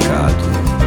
prejudicado.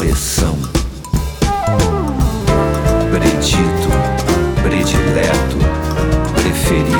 Pressão. Predito, predileto, preferido.